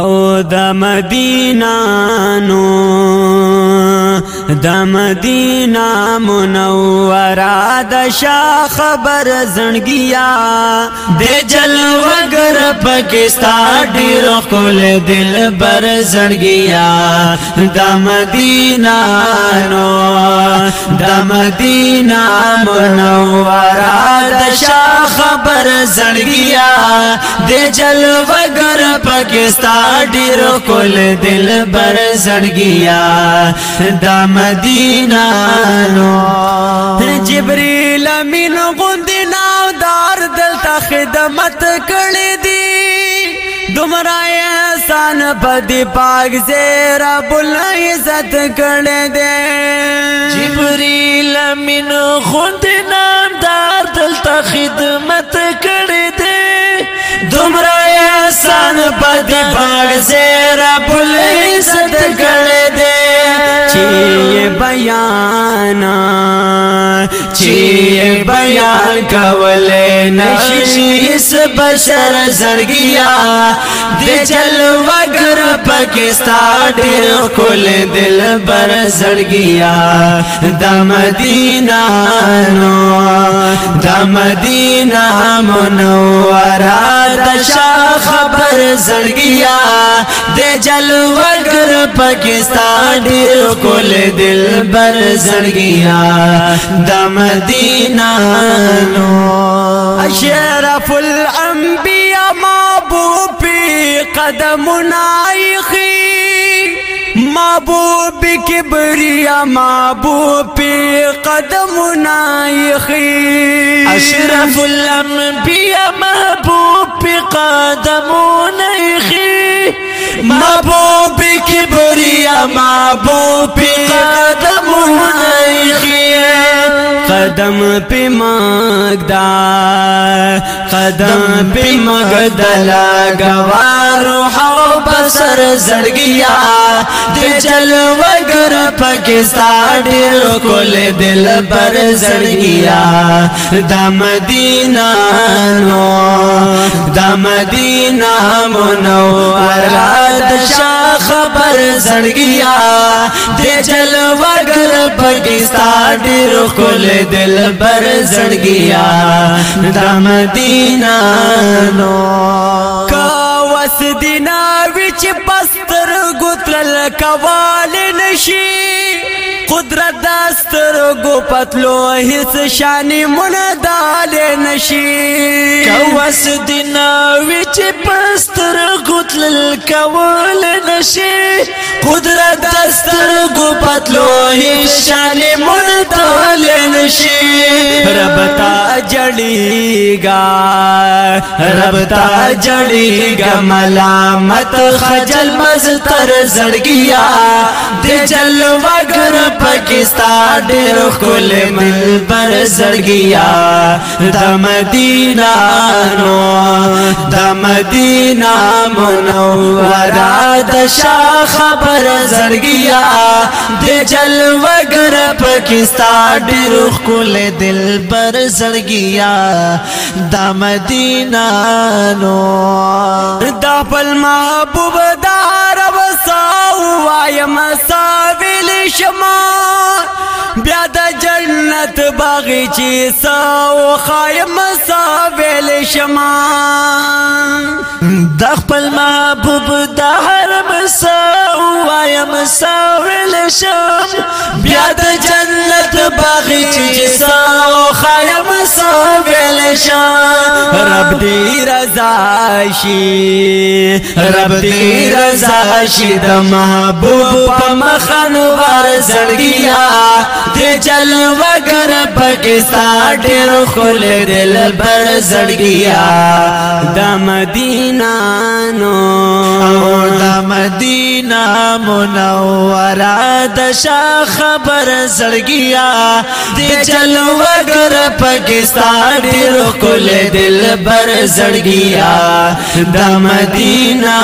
او د مدینانو د مدینه منوره د شاه خبر زنګیا د جلوګ پاکستان ډیر خل دل بر زړګیا د مدینہ نو د مدینہ منورا د شاه خبر زړګیا د جلوګر پاکستان ډیر خل دل بر زړګیا د مدینہ نو جبرئیل امین غوندنا دار دلته خدمت کړې دي دمرای احسان پدی پاک سے رب العزت کڑ دے جبریل امین خوند نامدار دلتا خدمت کڑ دے دمرای احسان پدی پاک سے رب العزت کڑ دے چیئے چی کول نشی اس بشر زرگیا گیا چل وگر پاکستان کل دل بر مدینہ نو دا مدینہ منورا دا دشا خبر زر گیا دل پاکستان دیر کل دل دلبر زړګیا د مدینه نو اشرف الانبیاء محبوب قدمنا ایخي محبوب کبریا محبوب قدمنا ایخي اشرف الانبیاء محبوب قدمنا ایخي محبوب کبریا محبوب قدم نخیه قدم پی مگدا قدم پی مگدلا گوارو حو بسر زڑگیا دی جلو گر پکستا دیر کل دل بر زڑگیا دا مدینہ نو دا مدینہ منو ارہ د شاه خبر زړګیا د جلوه ګل پاکستان ډېر کول دلبر زړګیا د مدینه نو کا وس دینه وچ پستر ګتل کوال نشي قدرت دستر گو پتلو هیڅ شانی مون دال نشي کوس دینا وچ پستر غتل کول نشي قدرت دستر گو پتلو هیڅ شانی مون دال نشي رب تا جړیگا رب تا جړیگا ملامت خجل مز تر زړګیا د جلوه ګر پاکستان ډېر خل دلبر زړګیا د مدینه نو د مدینه منوره د شاه خبر زړګیا د جلوګر پاکستان ډېر خل دلبر زړګیا د مدینه نو د خپل محبوب دار وساو وایم ساوي شما بیا د جنت باغی چې ساو خایم سا ویل شما د خپل محبوب حرم ساو وایم ساو لشم بیا د جنت باغچې ساو خایم ساو لشم رب دې رضا شي رب دې رضا شي د محبوب په مخن ور زړګیا دې جل وګر پاکستان ډېر خل دل بر زړګیا د مدینانو مدینه منوره د شاه خبر زړګیا د جلوګر پاکستان ډیر کول دلبر زړګیا د مدینه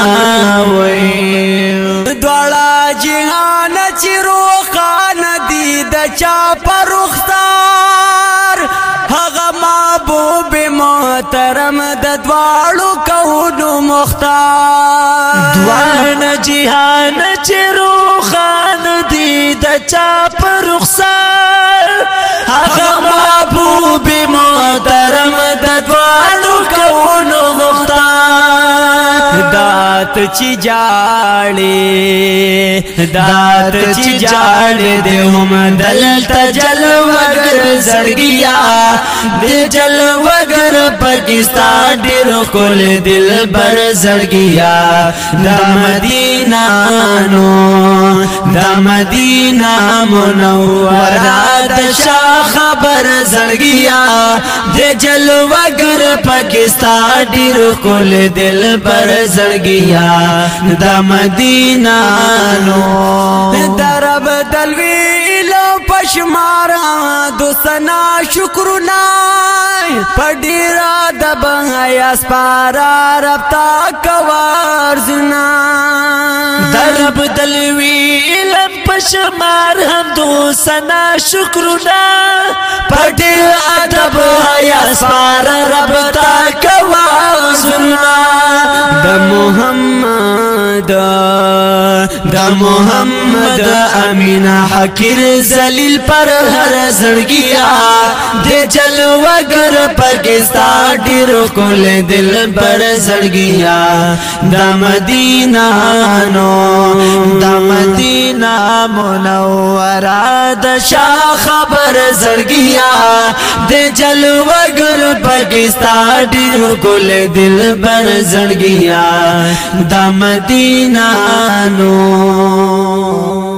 وې دواړه جهان چې روخان دي د چا پرختار هغه محبوب محترم د دواړو کوو مختار دوان جهان چې روخان دي د چا پر رخصار هغه ما دات چی جاړي دات چی جاړي د هم دلت جلوګر زړګیا د جلوګر پاکستان ډېر کول دلبر زړګیا د مدینه نو د مدینه منوره د شاه خبر زړګیا د جلوګر پاکستان ډېر کول دلبر زړګیا یا د مدینه لو درب دلوی لو پشمارا دوسنا شکرنا پډیرا د بنګیا سپارا رب تا کوار زنا درب دلوی لم پشمار هم دو سنا شکرنا پډیر ادب یا سپارا رب تا کوار دا محمد امین حکیر زلیل پر هر زړګیا د جلوګر پاکستان ډیر کول دل پر زړګیا دا مدینہ نو دا مدینہ منوره د شاه خبر زړګیا د جلوګر پاکستان ډیر کول دل پر زړګیا دا مدینہ نو Oh.